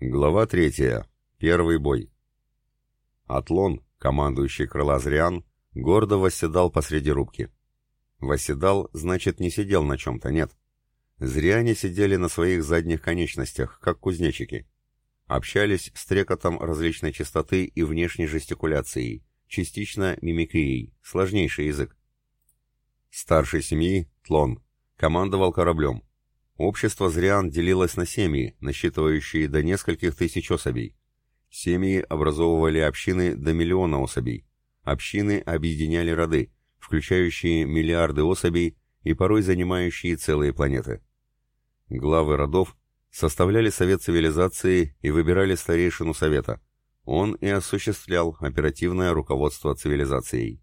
Глава третья. Первый бой. Атлон, командующий крыла Зриан, гордо восседал посреди рубки. Восседал, значит, не сидел на чем-то, нет. Зриане сидели на своих задних конечностях, как кузнечики. Общались с трекотом различной частоты и внешней жестикуляцией, частично мимикрией, сложнейший язык. Старший семьи, Тлон, командовал кораблем. Общество Зриан делилось на семьи, насчитывающие до нескольких тысяч особей. Семьи образовывали общины до миллиона особей. Общины объединяли роды, включающие миллиарды особей и порой занимающие целые планеты. Главы родов составляли совет цивилизации и выбирали старейшину совета. Он и осуществлял оперативное руководство цивилизацией.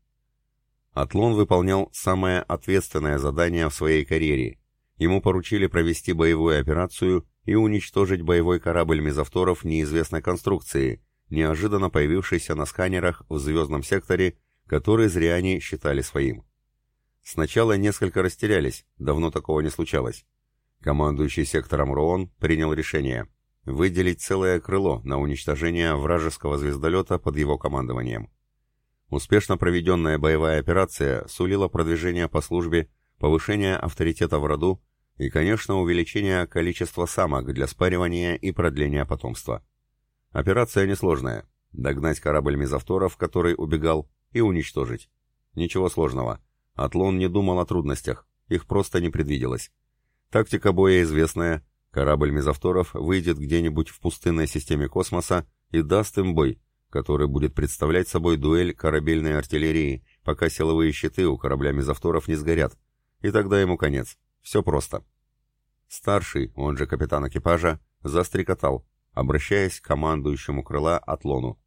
Атлон выполнял самое ответственное задание в своей карьере. Ему поручили провести боевую операцию и уничтожить боевой корабль мезовторов неизвестной конструкции, неожиданно появившийся на сканерах в звездном секторе, который зряне считали своим. Сначала несколько растерялись, давно такого не случалось. Командующий сектором Роон принял решение выделить целое крыло на уничтожение вражеского звездолета под его командованием. Успешно проведенная боевая операция сулила продвижение по службе, повышение авторитета в роду и, конечно, увеличение количества самок для спаривания и продления потомства. Операция несложная. Догнать корабль мезовторов, который убегал, и уничтожить. Ничего сложного. Атлон не думал о трудностях, их просто не предвиделось. Тактика боя известная. Корабль мезовторов выйдет где-нибудь в пустынной системе космоса и даст им бой, который будет представлять собой дуэль корабельной артиллерии, пока силовые щиты у корабля мезовторов не сгорят. И тогда ему конец. Все просто. Старший, он же капитан экипажа, застрекотал, обращаясь к командующему крыла Атлону.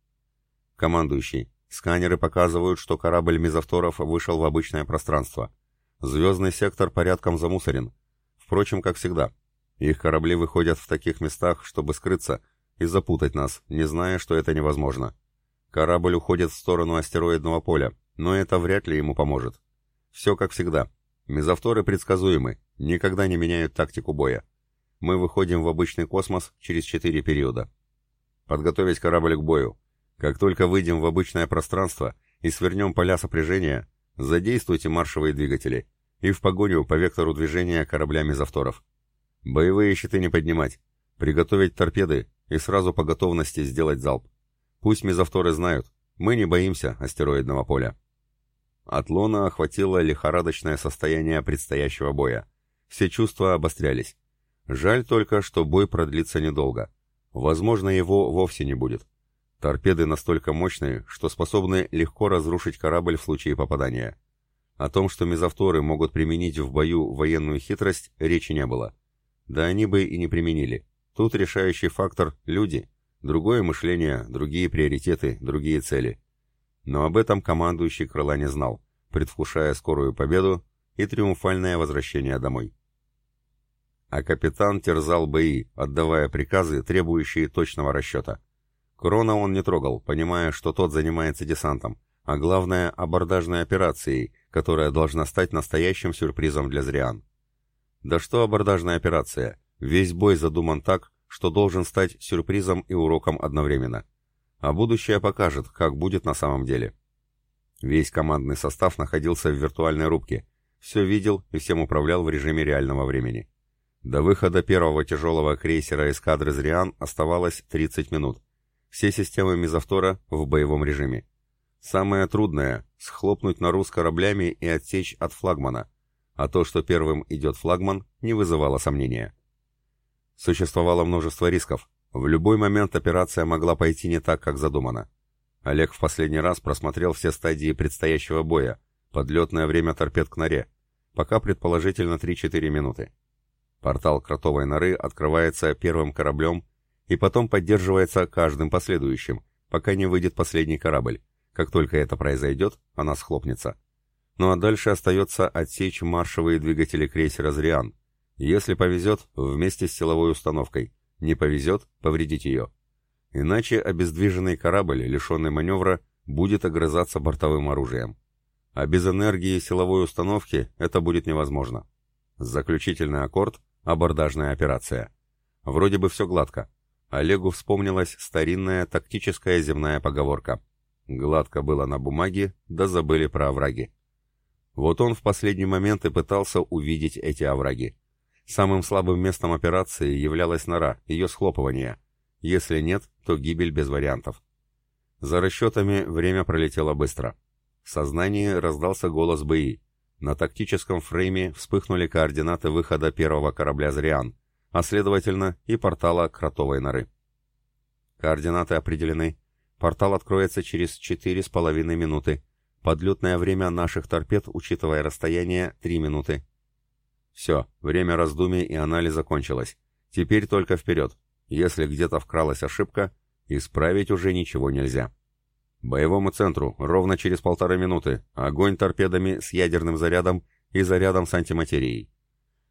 «Командующий, сканеры показывают, что корабль мезовторов вышел в обычное пространство. Звездный сектор порядком замусорен. Впрочем, как всегда. Их корабли выходят в таких местах, чтобы скрыться и запутать нас, не зная, что это невозможно. Корабль уходит в сторону астероидного поля, но это вряд ли ему поможет. Все как всегда. Мезовторы предсказуемы, никогда не меняют тактику боя. Мы выходим в обычный космос через четыре периода. Подготовить корабль к бою. Как только выйдем в обычное пространство и свернем поля сопряжения, задействуйте маршевые двигатели и в погоню по вектору движения корабля мезовторов. Боевые щиты не поднимать, приготовить торпеды и сразу по готовности сделать залп. Пусть мезовторы знают, мы не боимся астероидного поля. Атлона охватило лихорадочное состояние предстоящего боя. Все чувства обострялись. Жаль только, что бой продлится недолго. Возможно, его вовсе не будет. Торпеды настолько мощные, что способны легко разрушить корабль в случае попадания. О том, что мезовторы могут применить в бою военную хитрость, речи не было. Да они бы и не применили. Тут решающий фактор – люди. Другое мышление, другие приоритеты, другие цели. Но об этом командующий крыла не знал, предвкушая скорую победу и триумфальное возвращение домой. А капитан терзал бои, отдавая приказы, требующие точного расчета. Крона он не трогал, понимая, что тот занимается десантом, а главное – абордажной операцией, которая должна стать настоящим сюрпризом для Зриан. Да что абордажная операция? Весь бой задуман так, что должен стать сюрпризом и уроком одновременно – а будущее покажет, как будет на самом деле. Весь командный состав находился в виртуальной рубке, все видел и всем управлял в режиме реального времени. До выхода первого тяжелого крейсера эскадры «Зриан» оставалось 30 минут. Все системы мезовтора в боевом режиме. Самое трудное — схлопнуть нору с кораблями и отсечь от флагмана, а то, что первым идет флагман, не вызывало сомнения. Существовало множество рисков, в любой момент операция могла пойти не так, как задумано. Олег в последний раз просмотрел все стадии предстоящего боя, подлетное время торпед к норе, пока предположительно 3-4 минуты. Портал кротовой норы открывается первым кораблем и потом поддерживается каждым последующим, пока не выйдет последний корабль. Как только это произойдет, она схлопнется. Ну а дальше остается отсечь маршевые двигатели крейсера «Зриан». Если повезет, вместе с силовой установкой – не повезет — повредить ее. Иначе обездвиженный корабль, лишенный маневра, будет огрызаться бортовым оружием. А без энергии силовой установки это будет невозможно. Заключительный аккорд — абордажная операция. Вроде бы все гладко. Олегу вспомнилась старинная тактическая земная поговорка. Гладко было на бумаге, да забыли про овраги. Вот он в последний момент и пытался увидеть эти овраги. Самым слабым местом операции являлась нора, ее схлопывание. Если нет, то гибель без вариантов. За расчетами время пролетело быстро. В сознании раздался голос БИ. На тактическом фрейме вспыхнули координаты выхода первого корабля «Зриан», а следовательно и портала Кротовой норы. Координаты определены. Портал откроется через четыре с половиной минуты. Подлетное время наших торпед, учитывая расстояние, три минуты. Все, время раздумий и анализа кончилось. Теперь только вперед. Если где-то вкралась ошибка, исправить уже ничего нельзя. Боевому центру ровно через полторы минуты огонь торпедами с ядерным зарядом и зарядом с антиматерией.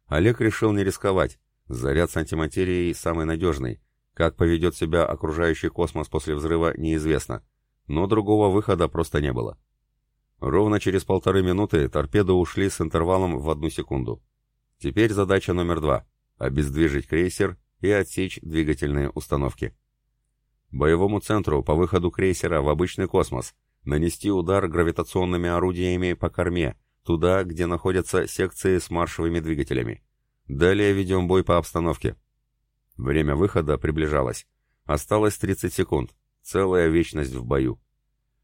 Олег решил не рисковать. Заряд с антиматерией самый надежный. Как поведет себя окружающий космос после взрыва, неизвестно. Но другого выхода просто не было. Ровно через полторы минуты торпеды ушли с интервалом в одну секунду. Теперь задача номер два — обездвижить крейсер и отсечь двигательные установки. Боевому центру по выходу крейсера в обычный космос нанести удар гравитационными орудиями по корме, туда, где находятся секции с маршевыми двигателями. Далее ведем бой по обстановке. Время выхода приближалось. Осталось 30 секунд. Целая вечность в бою.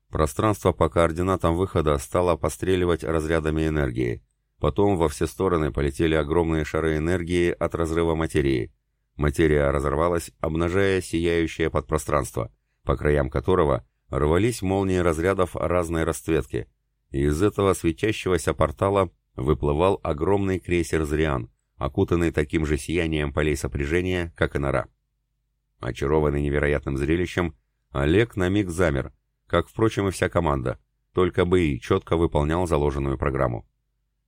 Пространство по координатам выхода стало постреливать разрядами энергии. Потом во все стороны полетели огромные шары энергии от разрыва материи. Материя разорвалась, обнажая сияющее подпространство, по краям которого рвались молнии разрядов разной расцветки, и из этого светящегося портала выплывал огромный крейсер «Зриан», окутанный таким же сиянием полей сопряжения, как и нора. Очарованный невероятным зрелищем, Олег на миг замер, как, впрочем, и вся команда, только бы и четко выполнял заложенную программу.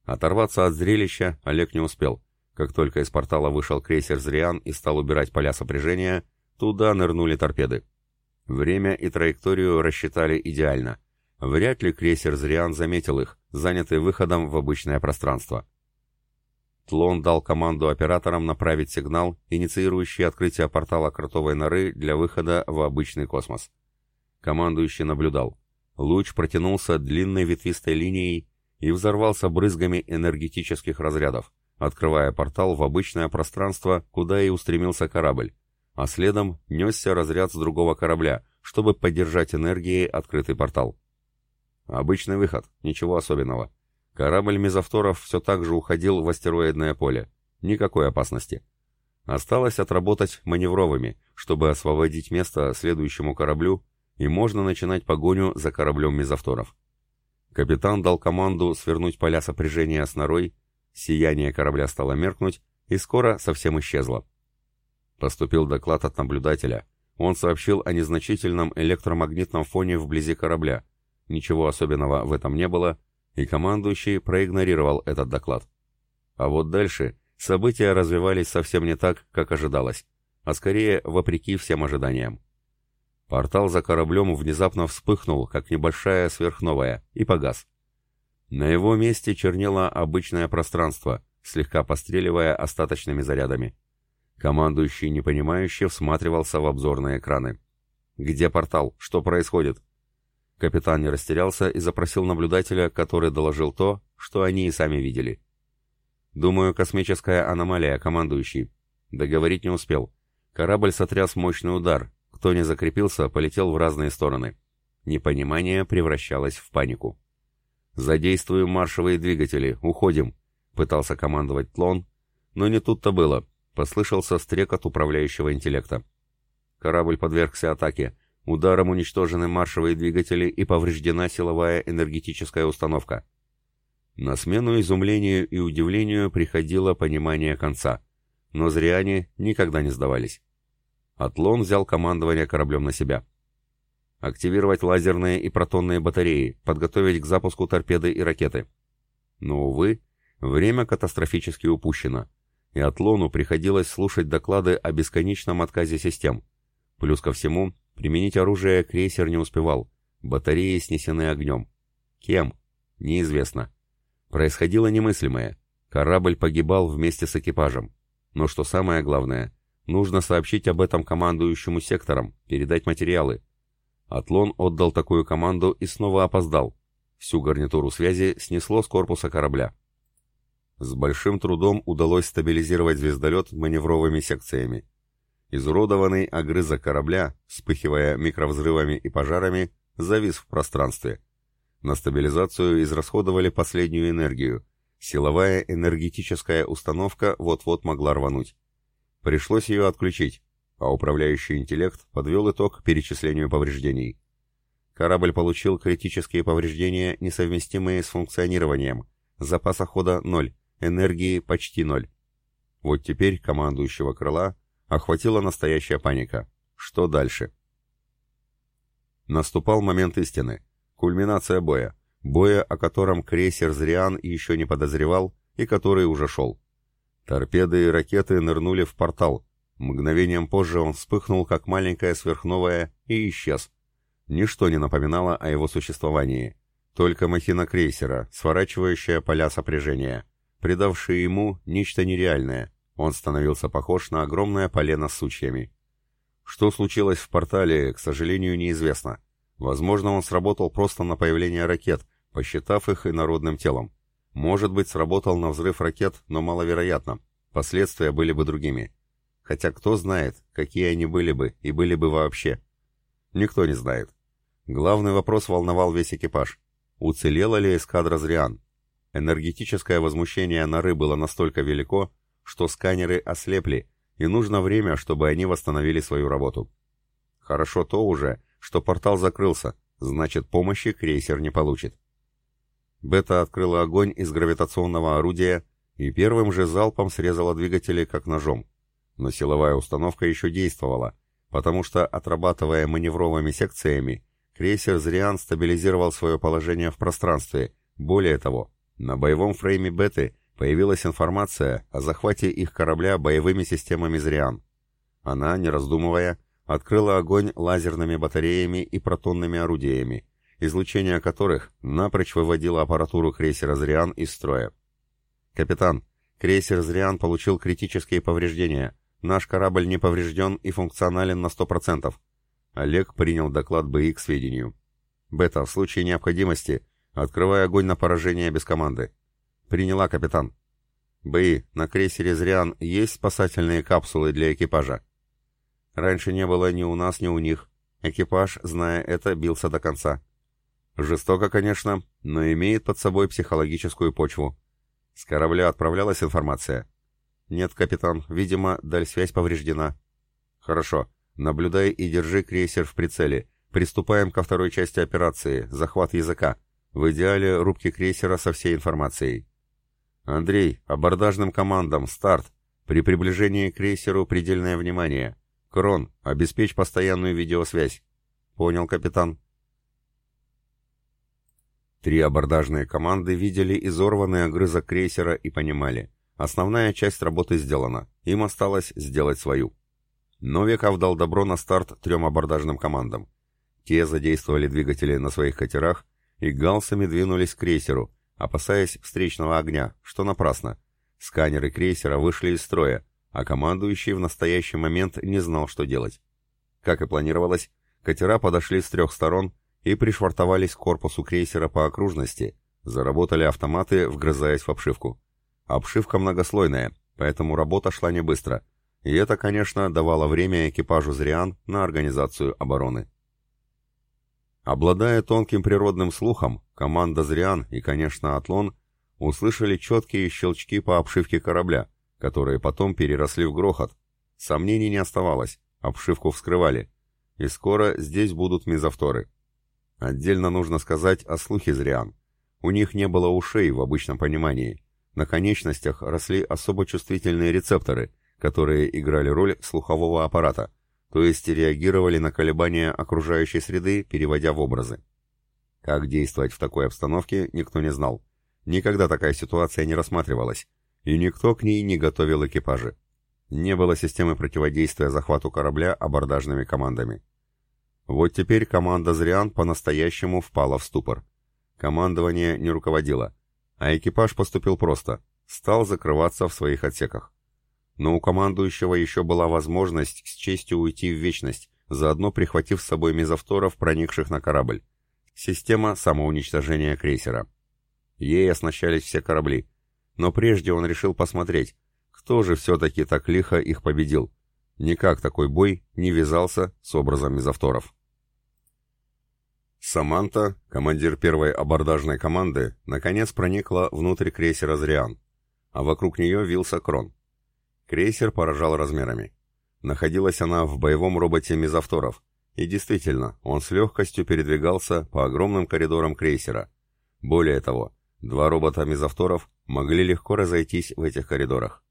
Оторваться от зрелища Олег не успел. Как только из портала вышел крейсер «Зриан» и стал убирать поля сопряжения, туда нырнули торпеды. Время и траекторию рассчитали идеально. Вряд ли крейсер «Зриан» заметил их, занятый выходом в обычное пространство. Тлон дал команду операторам направить сигнал, инициирующий открытие портала кротовой норы для выхода в обычный космос. Командующий наблюдал. Луч протянулся длинной ветвистой линией и взорвался брызгами энергетических разрядов открывая портал в обычное пространство, куда и устремился корабль, а следом несся разряд с другого корабля, чтобы поддержать энергией открытый портал. Обычный выход, ничего особенного. Корабль мезовторов все так же уходил в астероидное поле. Никакой опасности. Осталось отработать маневровыми, чтобы освободить место следующему кораблю, и можно начинать погоню за кораблем мезовторов. Капитан дал команду свернуть поля сопряжения с норой Сияние корабля стало меркнуть и скоро совсем исчезло. Поступил доклад от наблюдателя. Он сообщил о незначительном электромагнитном фоне вблизи корабля. Ничего особенного в этом не было, и командующий проигнорировал этот доклад. А вот дальше события развивались совсем не так, как ожидалось, а скорее вопреки всем ожиданиям. Портал за кораблем внезапно вспыхнул, как небольшая сверхновая, и погас. На его месте чернело обычное пространство, слегка постреливая остаточными зарядами. Командующий непонимающе всматривался в обзорные экраны. «Где портал? Что происходит?» Капитан не растерялся и запросил наблюдателя, который доложил то, что они и сами видели. «Думаю, космическая аномалия, командующий». Договорить не успел. Корабль сотряс мощный удар. Кто не закрепился, полетел в разные стороны. Непонимание превращалось в панику. «Задействуем маршевые двигатели, уходим», — пытался командовать Тлон, но не тут-то было, послышался стрекот управляющего интеллекта. Корабль подвергся атаке, ударом уничтожены маршевые двигатели и повреждена силовая энергетическая установка. На смену изумлению и удивлению приходило понимание конца, но зря они никогда не сдавались. Атлон взял командование кораблем на себя. Активировать лазерные и протонные батареи, подготовить к запуску торпеды и ракеты. Но, увы, время катастрофически упущено, и Атлону приходилось слушать доклады о бесконечном отказе систем. Плюс ко всему, применить оружие крейсер не успевал, батареи снесены огнем. Кем? Неизвестно. Происходило немыслимое. Корабль погибал вместе с экипажем. Но что самое главное, Нужно сообщить об этом командующему сектором, передать материалы. Атлон отдал такую команду и снова опоздал. Всю гарнитуру связи снесло с корпуса корабля. С большим трудом удалось стабилизировать звездолет маневровыми секциями. Изуродованный огрызок корабля, вспыхивая микровзрывами и пожарами, завис в пространстве. На стабилизацию израсходовали последнюю энергию. Силовая энергетическая установка вот-вот могла рвануть. Пришлось ее отключить, а управляющий интеллект подвел итог перечислению повреждений. Корабль получил критические повреждения, несовместимые с функционированием. Запаса хода ноль, энергии почти ноль. Вот теперь командующего крыла охватила настоящая паника. Что дальше? Наступал момент истины. Кульминация боя. Боя, о котором крейсер «Зриан» еще не подозревал и который уже шел. Торпеды и ракеты нырнули в портал. Мгновением позже он вспыхнул, как маленькая сверхновая, и исчез. Ничто не напоминало о его существовании. Только махина крейсера, сворачивающая поля сопряжения, придавшие ему нечто нереальное. Он становился похож на огромное полено с сучьями. Что случилось в портале, к сожалению, неизвестно. Возможно, он сработал просто на появление ракет, посчитав их инородным телом. Может быть, сработал на взрыв ракет, но маловероятно. Последствия были бы другими. Хотя кто знает, какие они были бы и были бы вообще. Никто не знает. Главный вопрос волновал весь экипаж. Уцелела ли эскадра Зриан? Энергетическое возмущение норы было настолько велико, что сканеры ослепли, и нужно время, чтобы они восстановили свою работу. Хорошо то уже, что портал закрылся, значит помощи крейсер не получит. Бета открыла огонь из гравитационного орудия и первым же залпом срезала двигатели как ножом. Но силовая установка еще действовала, потому что, отрабатывая маневровыми секциями, крейсер «Зриан» стабилизировал свое положение в пространстве. Более того, на боевом фрейме Беты появилась информация о захвате их корабля боевыми системами «Зриан». Она, не раздумывая, открыла огонь лазерными батареями и протонными орудиями, излучение которых напрочь выводило аппаратуру крейсера «Зриан» из строя. «Капитан, крейсер «Зриан» получил критические повреждения. Наш корабль не поврежден и функционален на 100%. Олег принял доклад БИ к сведению. «Бета, в случае необходимости, открывай огонь на поражение без команды». «Приняла, капитан». «БИ, на крейсере «Зриан» есть спасательные капсулы для экипажа?» Раньше не было ни у нас, ни у них. Экипаж, зная это, бился до конца. Жестоко, конечно, но имеет под собой психологическую почву. С корабля отправлялась информация? Нет, капитан, видимо, даль-связь повреждена. Хорошо, наблюдай и держи крейсер в прицеле. Приступаем ко второй части операции, захват языка. В идеале рубки крейсера со всей информацией. Андрей, абордажным командам, старт. При приближении к крейсеру предельное внимание. «Крон, обеспечь постоянную видеосвязь». «Понял, капитан». Три абордажные команды видели изорванный огрызок крейсера и понимали. Основная часть работы сделана, им осталось сделать свою. Новиков дал добро на старт трем абордажным командам. Те задействовали двигатели на своих катерах и галсами двинулись к крейсеру, опасаясь встречного огня, что напрасно. Сканеры крейсера вышли из строя, а командующий в настоящий момент не знал, что делать. Как и планировалось, катера подошли с трех сторон и пришвартовались к корпусу крейсера по окружности, заработали автоматы, вгрызаясь в обшивку. Обшивка многослойная, поэтому работа шла не быстро, и это, конечно, давало время экипажу «Зриан» на организацию обороны. Обладая тонким природным слухом, команда «Зриан» и, конечно, «Атлон» услышали четкие щелчки по обшивке корабля, которые потом переросли в грохот. Сомнений не оставалось, обшивку вскрывали. И скоро здесь будут мезовторы. Отдельно нужно сказать о слухе зриан. У них не было ушей в обычном понимании. На конечностях росли особо чувствительные рецепторы, которые играли роль слухового аппарата, то есть реагировали на колебания окружающей среды, переводя в образы. Как действовать в такой обстановке, никто не знал. Никогда такая ситуация не рассматривалась, и никто к ней не готовил экипажи. Не было системы противодействия захвату корабля абордажными командами. Вот теперь команда «Зриан» по-настоящему впала в ступор. Командование не руководило, а экипаж поступил просто, стал закрываться в своих отсеках. но у командующего еще была возможность с честью уйти в вечность, заодно прихватив с собой мезовторов, проникших на корабль. Система самоуничтожения крейсера. Ей оснащались все корабли. Но прежде он решил посмотреть, кто же все-таки так лихо их победил. Никак такой бой не вязался с образом мезовторов. Саманта, командир первой абордажной команды, наконец проникла внутрь крейсера «Зриан», а вокруг нее вился крон. Крейсер поражал размерами. Находилась она в боевом роботе мезовторов, и действительно, он с легкостью передвигался по огромным коридорам крейсера. Более того, два робота мезовторов могли легко разойтись в этих коридорах.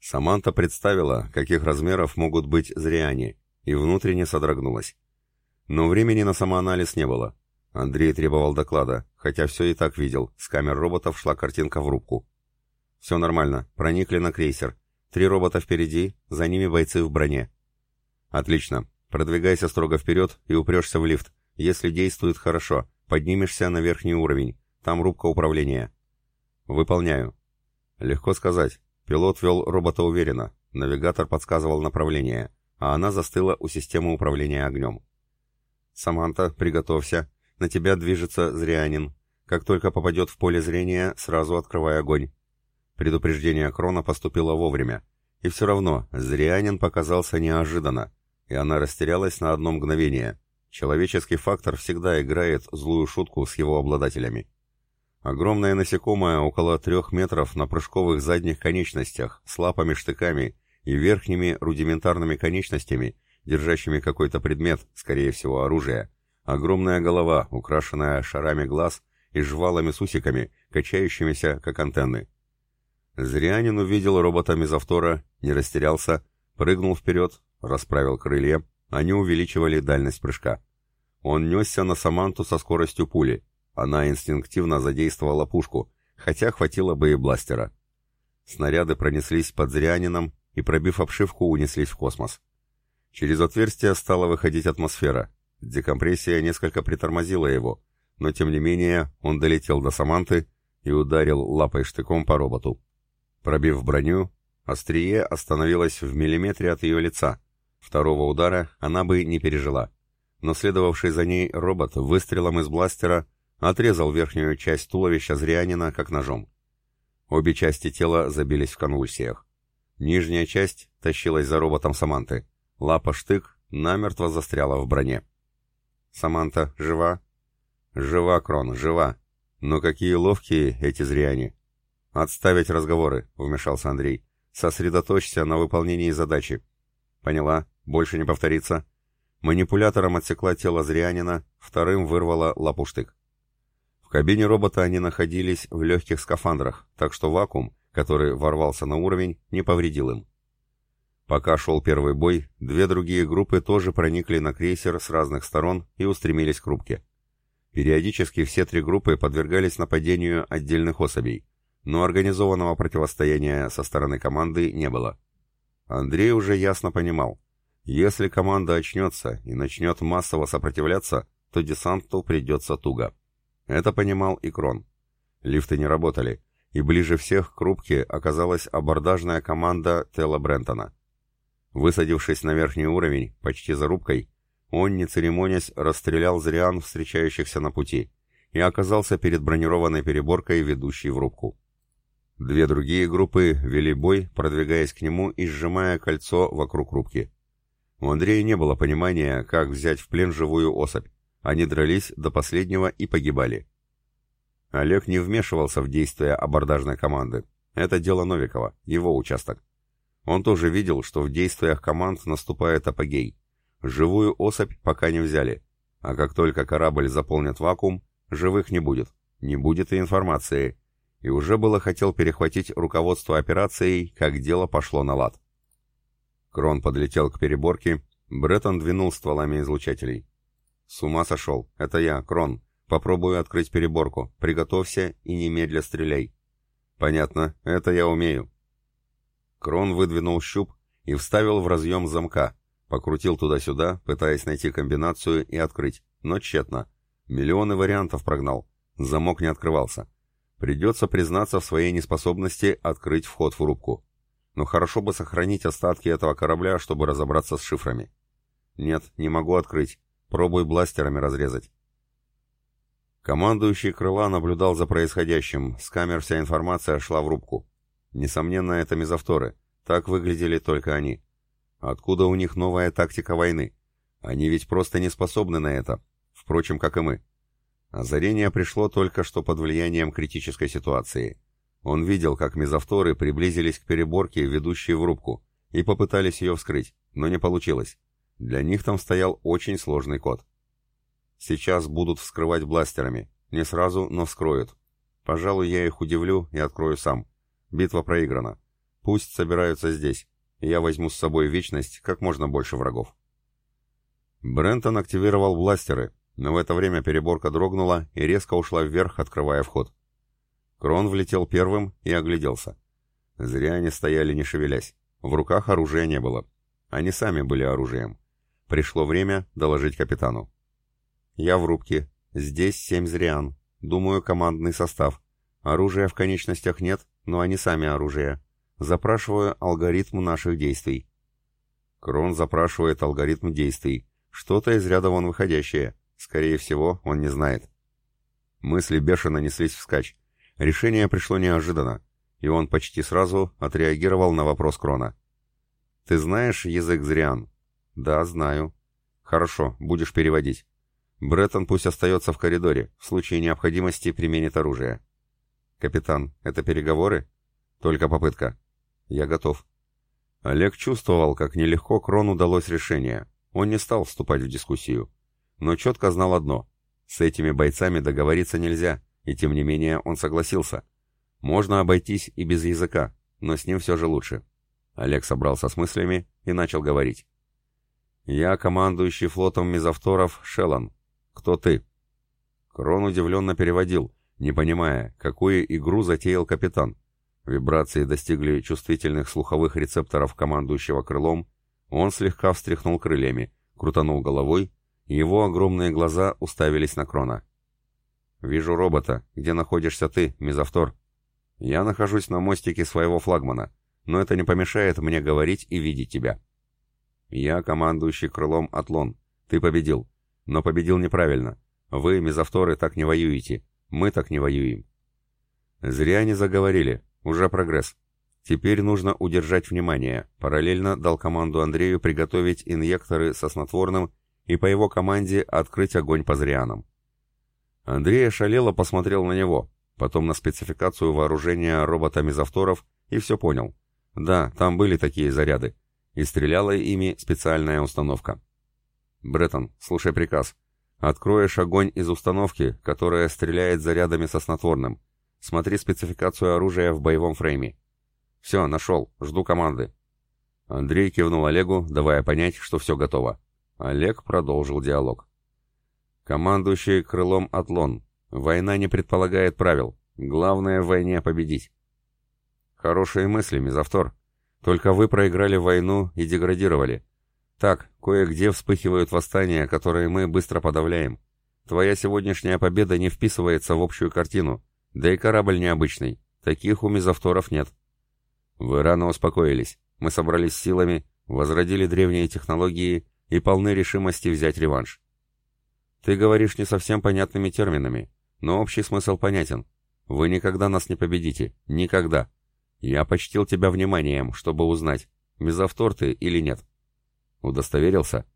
Саманта представила, каких размеров могут быть зриане, и внутренне содрогнулась. Но времени на самоанализ не было. Андрей требовал доклада, хотя все и так видел, с камер роботов шла картинка в рубку. «Все нормально, проникли на крейсер. Три робота впереди, за ними бойцы в броне. Отлично. Продвигайся строго вперед и упрешься в лифт. Если действует хорошо, поднимешься на верхний уровень. Там рубка управления. Выполняю. Легко сказать. Пилот вел робота уверенно. Навигатор подсказывал направление, а она застыла у системы управления огнем. «Саманта, приготовься. На тебя движется зрянин. Как только попадет в поле зрения, сразу открывай огонь. Предупреждение Крона поступило вовремя. И все равно, Зрианин показался неожиданно, и она растерялась на одно мгновение. Человеческий фактор всегда играет злую шутку с его обладателями. Огромное насекомое около трех метров на прыжковых задних конечностях, с лапами-штыками и верхними рудиментарными конечностями, держащими какой-то предмет, скорее всего оружие. Огромная голова, украшенная шарами глаз и жвалами с усиками, качающимися, как антенны. Зрянин увидел робота мезовтора, не растерялся, прыгнул вперед, расправил крылья, они увеличивали дальность прыжка. Он несся на Саманту со скоростью пули. Она инстинктивно задействовала пушку, хотя хватило бы и бластера. Снаряды пронеслись под Зрянином и, пробив обшивку, унеслись в космос. Через отверстие стала выходить атмосфера. Декомпрессия несколько притормозила его, но тем не менее он долетел до Саманты и ударил лапой штыком по роботу. Пробив броню, острие остановилось в миллиметре от ее лица. Второго удара она бы не пережила. Но следовавший за ней робот выстрелом из бластера отрезал верхнюю часть туловища Зрианина как ножом. Обе части тела забились в конвульсиях. Нижняя часть тащилась за роботом Саманты. Лапа-штык намертво застряла в броне. «Саманта жива?» «Жива, Крон, жива. Но какие ловкие эти зряне!» «Отставить разговоры», — вмешался Андрей. «Сосредоточься на выполнении задачи». «Поняла. Больше не повторится». Манипулятором отсекла тело Зрианина, вторым вырвала лапуштык. В кабине робота они находились в легких скафандрах, так что вакуум, который ворвался на уровень, не повредил им. Пока шел первый бой, две другие группы тоже проникли на крейсер с разных сторон и устремились к рубке. Периодически все три группы подвергались нападению отдельных особей — но организованного противостояния со стороны команды не было. Андрей уже ясно понимал, если команда очнется и начнет массово сопротивляться, то десанту придется туго. Это понимал и Крон. Лифты не работали, и ближе всех к рубке оказалась абордажная команда Тела Брентона. Высадившись на верхний уровень, почти за рубкой, он, не церемонясь, расстрелял зриан, встречающихся на пути, и оказался перед бронированной переборкой, ведущей в рубку. Две другие группы вели бой, продвигаясь к нему и сжимая кольцо вокруг рубки. У Андрея не было понимания, как взять в плен живую особь. Они дрались до последнего и погибали. Олег не вмешивался в действия абордажной команды. Это дело Новикова, его участок. Он тоже видел, что в действиях команд наступает апогей. Живую особь пока не взяли, а как только корабль заполнит вакуум, живых не будет. Не будет и информации, и уже было хотел перехватить руководство операцией, как дело пошло на лад. Крон подлетел к переборке, Бреттон двинул стволами излучателей. «С ума сошел. Это я, Крон. Попробую открыть переборку. Приготовься и немедля стреляй». «Понятно. Это я умею». Крон выдвинул щуп и вставил в разъем замка, покрутил туда-сюда, пытаясь найти комбинацию и открыть, но тщетно. Миллионы вариантов прогнал. Замок не открывался. Придется признаться в своей неспособности открыть вход в рубку. но хорошо бы сохранить остатки этого корабля, чтобы разобраться с шифрами. Нет, не могу открыть. Пробуй бластерами разрезать. Командующий крыла наблюдал за происходящим, с камер вся информация шла в рубку. Несомненно, это мезовторы. Так выглядели только они. Откуда у них новая тактика войны? Они ведь просто не способны на это, впрочем, как и мы. Озарение пришло только что под влиянием критической ситуации. Он видел, как мезовторы приблизились к переборке, ведущей в рубку, и попытались ее вскрыть, но не получилось. Для них там стоял очень сложный код. Сейчас будут вскрывать бластерами. Не сразу, но вскроют. Пожалуй, я их удивлю и открою сам. Битва проиграна. Пусть собираются здесь. Я возьму с собой вечность как можно больше врагов. Брентон активировал бластеры, но в это время переборка дрогнула и резко ушла вверх, открывая вход. Крон влетел первым и огляделся. Зря они стояли, не шевелясь. В руках оружия не было. Они сами были оружием. Пришло время доложить капитану. «Я в рубке. Здесь семь зриан. Думаю, командный состав. Оружия в конечностях нет, но они сами оружие. Запрашиваю алгоритм наших действий». Крон запрашивает алгоритм действий. Что-то из ряда вон выходящее. Скорее всего, он не знает. Мысли бешено неслись вскачь. Решение пришло неожиданно, и он почти сразу отреагировал на вопрос Крона. «Ты знаешь язык Зриан?» «Да, знаю». «Хорошо, будешь переводить. Бреттон пусть остается в коридоре, в случае необходимости применит оружие». «Капитан, это переговоры?» «Только попытка». «Я готов». Олег чувствовал, как нелегко Крон удалось решение. Он не стал вступать в дискуссию. Но четко знал одно. С этими бойцами договориться нельзя, и тем не менее он согласился. Можно обойтись и без языка, но с ним все же лучше. Олег собрался с мыслями и начал говорить. «Я командующий флотом мезовторов Шеллан. Кто ты?» Крон удивленно переводил, не понимая, какую игру затеял капитан. Вибрации достигли чувствительных слуховых рецепторов командующего крылом, он слегка встряхнул крыльями, крутанул головой, и его огромные глаза уставились на Крона. «Вижу робота. Где находишься ты, мизавтор?» «Я нахожусь на мостике своего флагмана, но это не помешает мне говорить и видеть тебя». «Я командующий крылом Атлон. Ты победил. Но победил неправильно. Вы, мизавторы, так не воюете. Мы так не воюем». «Зря они заговорили. Уже прогресс. Теперь нужно удержать внимание. Параллельно дал команду Андрею приготовить инъекторы со снотворным и по его команде открыть огонь по зрианам. Андрей ошалело посмотрел на него, потом на спецификацию вооружения роботами-завторов и все понял. Да, там были такие заряды. И стреляла ими специальная установка. Бреттон, слушай приказ. Откроешь огонь из установки, которая стреляет зарядами со снотворным. Смотри спецификацию оружия в боевом фрейме. «Все, нашел. Жду команды». Андрей кивнул Олегу, давая понять, что все готово. Олег продолжил диалог. «Командующий крылом Атлон. Война не предполагает правил. Главное в войне победить». «Хорошие мысли, мизавтор. Только вы проиграли войну и деградировали. Так, кое-где вспыхивают восстания, которые мы быстро подавляем. Твоя сегодняшняя победа не вписывается в общую картину. Да и корабль необычный. Таких у мизавторов нет». Вы рано успокоились. Мы собрались силами, возродили древние технологии и полны решимости взять реванш. Ты говоришь не совсем понятными терминами, но общий смысл понятен. Вы никогда нас не победите. Никогда. Я почтил тебя вниманием, чтобы узнать, мезовтор ты или нет. Удостоверился?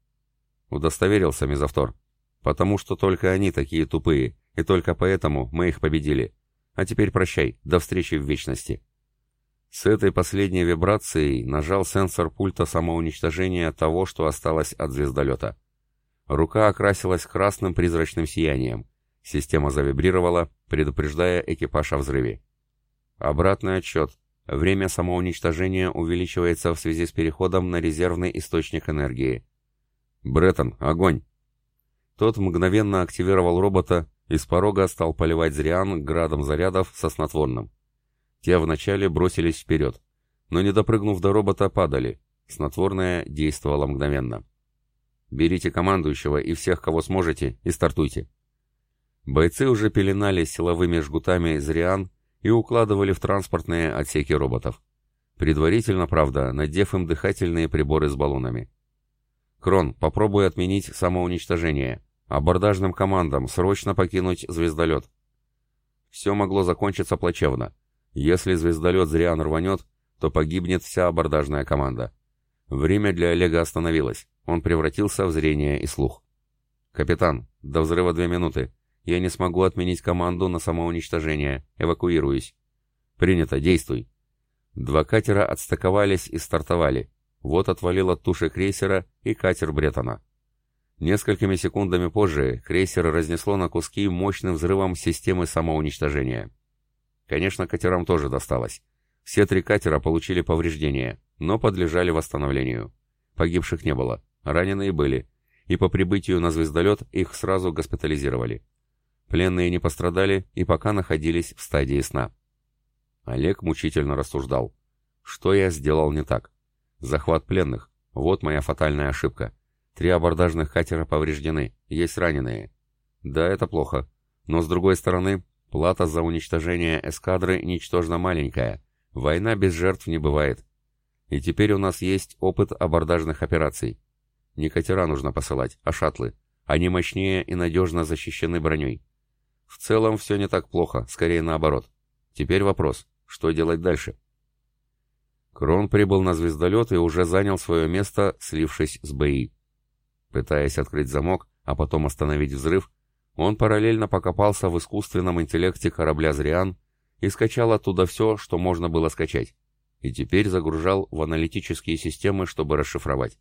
Удостоверился, мезовтор. Потому что только они такие тупые, и только поэтому мы их победили. А теперь прощай, до встречи в вечности. С этой последней вибрацией нажал сенсор пульта самоуничтожения того, что осталось от звездолета. Рука окрасилась красным призрачным сиянием. Система завибрировала, предупреждая экипаж о взрыве. Обратный отсчет. Время самоуничтожения увеличивается в связи с переходом на резервный источник энергии. Бреттон, огонь! Тот мгновенно активировал робота и с порога стал поливать Зриан градом зарядов со снотворным. Те вначале бросились вперед, но не допрыгнув до робота, падали. Снотворное действовало мгновенно. «Берите командующего и всех, кого сможете, и стартуйте». Бойцы уже пеленали силовыми жгутами Зриан и укладывали в транспортные отсеки роботов. Предварительно, правда, надев им дыхательные приборы с баллонами. «Крон, попробуй отменить самоуничтожение. Абордажным командам срочно покинуть звездолет». Все могло закончиться плачевно. Если звездолет зря рванет, то погибнет вся абордажная команда. Время для Олега остановилось. Он превратился в зрение и слух. «Капитан, до взрыва две минуты. Я не смогу отменить команду на самоуничтожение. Эвакуируюсь». «Принято, действуй». Два катера отстыковались и стартовали. Вот отвалил от туши крейсера и катер Бреттона. Несколькими секундами позже крейсер разнесло на куски мощным взрывом системы самоуничтожения. Конечно, катерам тоже досталось. Все три катера получили повреждения, но подлежали восстановлению. Погибших не было, раненые были, и по прибытию на звездолет их сразу госпитализировали. Пленные не пострадали и пока находились в стадии сна. Олег мучительно рассуждал. Что я сделал не так? Захват пленных. Вот моя фатальная ошибка. Три абордажных катера повреждены, есть раненые. Да, это плохо. Но с другой стороны, плата за уничтожение эскадры ничтожно маленькая. Война без жертв не бывает. И теперь у нас есть опыт абордажных операций. Не катера нужно посылать, а шаттлы. Они мощнее и надежно защищены броней. В целом все не так плохо, скорее наоборот. Теперь вопрос, что делать дальше? Крон прибыл на звездолет и уже занял свое место, слившись с БИ. Пытаясь открыть замок, а потом остановить взрыв, он параллельно покопался в искусственном интеллекте корабля «Зриан» и скачал оттуда все, что можно было скачать, и теперь загружал в аналитические системы, чтобы расшифровать.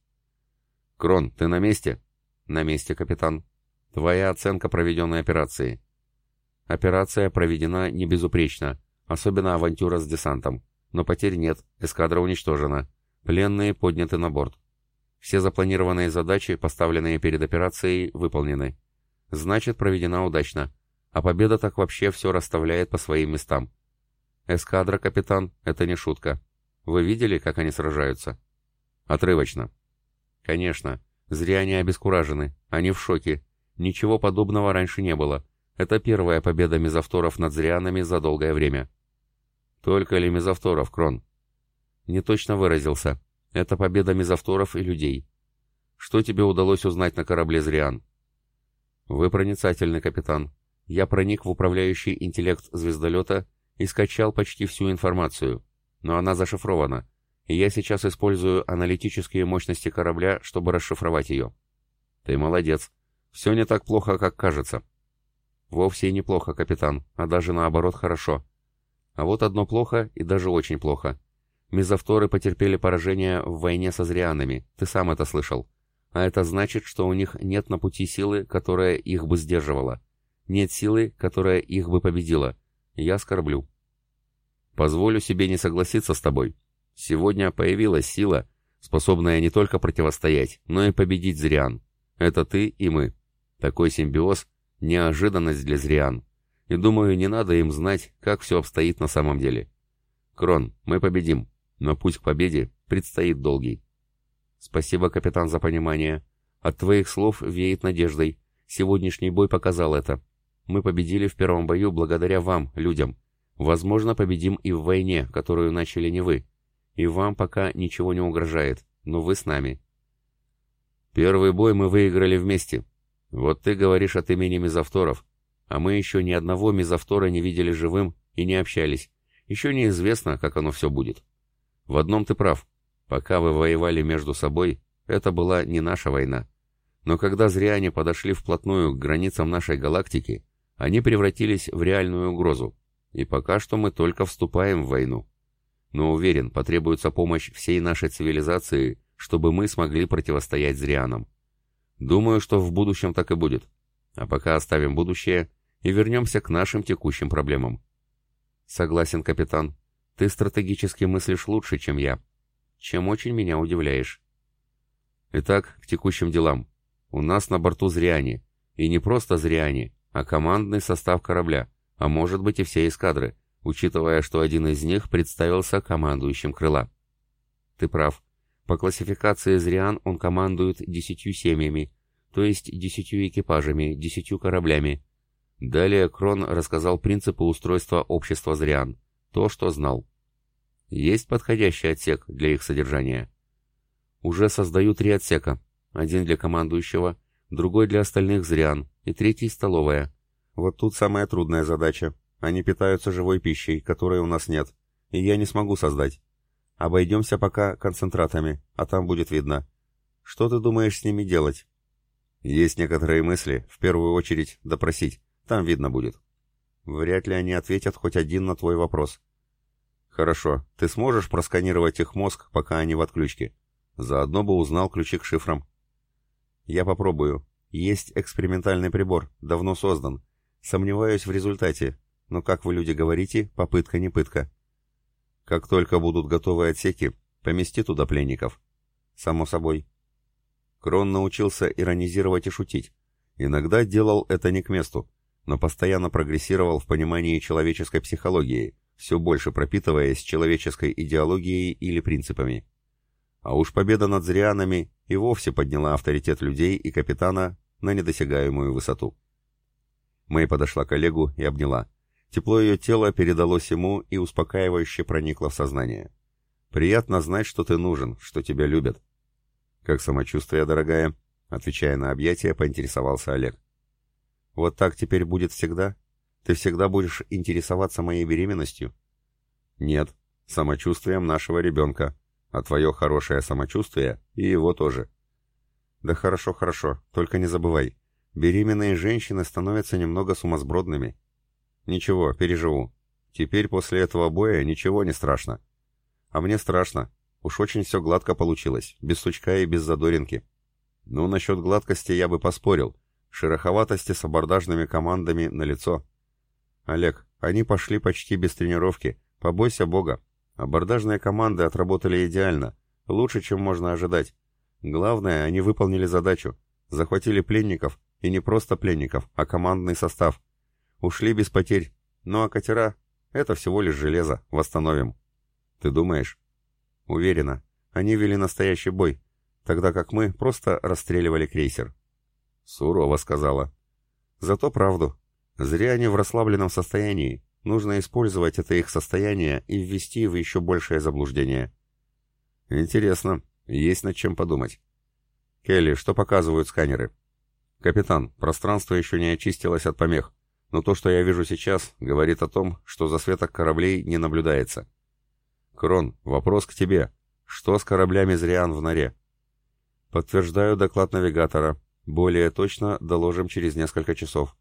«Крон, ты на месте?» «На месте, капитан. Твоя оценка проведенной операции». «Операция проведена не безупречно, особенно авантюра с десантом. Но потерь нет, эскадра уничтожена. Пленные подняты на борт. Все запланированные задачи, поставленные перед операцией, выполнены. Значит, проведена удачно. А победа так вообще все расставляет по своим местам. Эскадра, капитан, это не шутка. Вы видели, как они сражаются? Отрывочно. Конечно. Зря они обескуражены. Они в шоке. Ничего подобного раньше не было. Это первая победа мезовторов над зрианами за долгое время. Только ли мезовторов, Крон? Не точно выразился. Это победа мезовторов и людей. Что тебе удалось узнать на корабле Зриан? Вы проницательный, капитан. Я проник в управляющий интеллект звездолета и скачал почти всю информацию. Но она зашифрована и я сейчас использую аналитические мощности корабля, чтобы расшифровать ее. Ты молодец. Все не так плохо, как кажется. Вовсе не плохо, капитан, а даже наоборот хорошо. А вот одно плохо и даже очень плохо. Мезовторы потерпели поражение в войне со зрианами, ты сам это слышал. А это значит, что у них нет на пути силы, которая их бы сдерживала. Нет силы, которая их бы победила. Я скорблю. Позволю себе не согласиться с тобой. Сегодня появилась сила, способная не только противостоять, но и победить Зриан. Это ты и мы. Такой симбиоз – неожиданность для Зриан. И думаю, не надо им знать, как все обстоит на самом деле. Крон, мы победим, но путь к победе предстоит долгий. Спасибо, капитан, за понимание. От твоих слов веет надеждой. Сегодняшний бой показал это. Мы победили в первом бою благодаря вам, людям. Возможно, победим и в войне, которую начали не вы и вам пока ничего не угрожает, но вы с нами. Первый бой мы выиграли вместе. Вот ты говоришь от имени мезовторов, а мы еще ни одного мезовтора не видели живым и не общались. Еще неизвестно, как оно все будет. В одном ты прав. Пока вы воевали между собой, это была не наша война. Но когда зряне подошли вплотную к границам нашей галактики, они превратились в реальную угрозу. И пока что мы только вступаем в войну но уверен, потребуется помощь всей нашей цивилизации, чтобы мы смогли противостоять зрианам. Думаю, что в будущем так и будет. А пока оставим будущее и вернемся к нашим текущим проблемам. Согласен, капитан. Ты стратегически мыслишь лучше, чем я. Чем очень меня удивляешь. Итак, к текущим делам. У нас на борту зриане. И не просто зриане, а командный состав корабля, а может быть и все эскадры, учитывая, что один из них представился командующим крыла. Ты прав. По классификации Зриан он командует десятью семьями, то есть десятью экипажами, десятью кораблями. Далее Крон рассказал принципы устройства общества Зриан, то, что знал. Есть подходящий отсек для их содержания? Уже создаю три отсека. Один для командующего, другой для остальных зрян и третий столовая. Вот тут самая трудная задача. Они питаются живой пищей, которой у нас нет, и я не смогу создать. Обойдемся пока концентратами, а там будет видно. Что ты думаешь с ними делать? Есть некоторые мысли, в первую очередь допросить, там видно будет. Вряд ли они ответят хоть один на твой вопрос. Хорошо, ты сможешь просканировать их мозг, пока они в отключке? Заодно бы узнал ключи к шифрам. Я попробую. Есть экспериментальный прибор, давно создан. Сомневаюсь в результате, но, как вы люди говорите, попытка не пытка. Как только будут готовы отсеки, помести туда пленников. Само собой. Крон научился иронизировать и шутить. Иногда делал это не к месту, но постоянно прогрессировал в понимании человеческой психологии, все больше пропитываясь человеческой идеологией или принципами. А уж победа над зрианами и вовсе подняла авторитет людей и капитана на недосягаемую высоту. Мэй подошла к Олегу и обняла. Тепло ее тела передалось ему и успокаивающе проникло в сознание. «Приятно знать, что ты нужен, что тебя любят. «Как самочувствие, дорогая?» Отвечая на объятия, поинтересовался Олег. «Вот так теперь будет всегда? Ты всегда будешь интересоваться моей беременностью?» «Нет, самочувствием нашего ребенка, а твое хорошее самочувствие и его тоже». «Да хорошо, хорошо, только не забывай. Беременные женщины становятся немного сумасбродными». «Ничего, переживу. Теперь после этого боя ничего не страшно». «А мне страшно. Уж очень все гладко получилось, без сучка и без задоринки. Ну, насчет гладкости я бы поспорил. Шероховатости с абордажными командами на лицо. Олег, они пошли почти без тренировки. Побойся бога. Абордажные команды отработали идеально. Лучше, чем можно ожидать. Главное, они выполнили задачу. Захватили пленников. И не просто пленников, а командный состав. Ушли без потерь. Ну а катера — это всего лишь железо. Восстановим. Ты думаешь? Уверена, они вели настоящий бой, тогда как мы просто расстреливали крейсер. Сурово сказала. Зато правду. Зря они в расслабленном состоянии. Нужно использовать это их состояние и ввести в еще большее заблуждение. Интересно. Есть над чем подумать. Келли, что показывают сканеры? Капитан, пространство еще не очистилось от помех, но то, что я вижу сейчас, говорит о том, что засветок кораблей не наблюдается. «Крон, вопрос к тебе. Что с кораблями Зриан в норе?» «Подтверждаю доклад навигатора. Более точно доложим через несколько часов».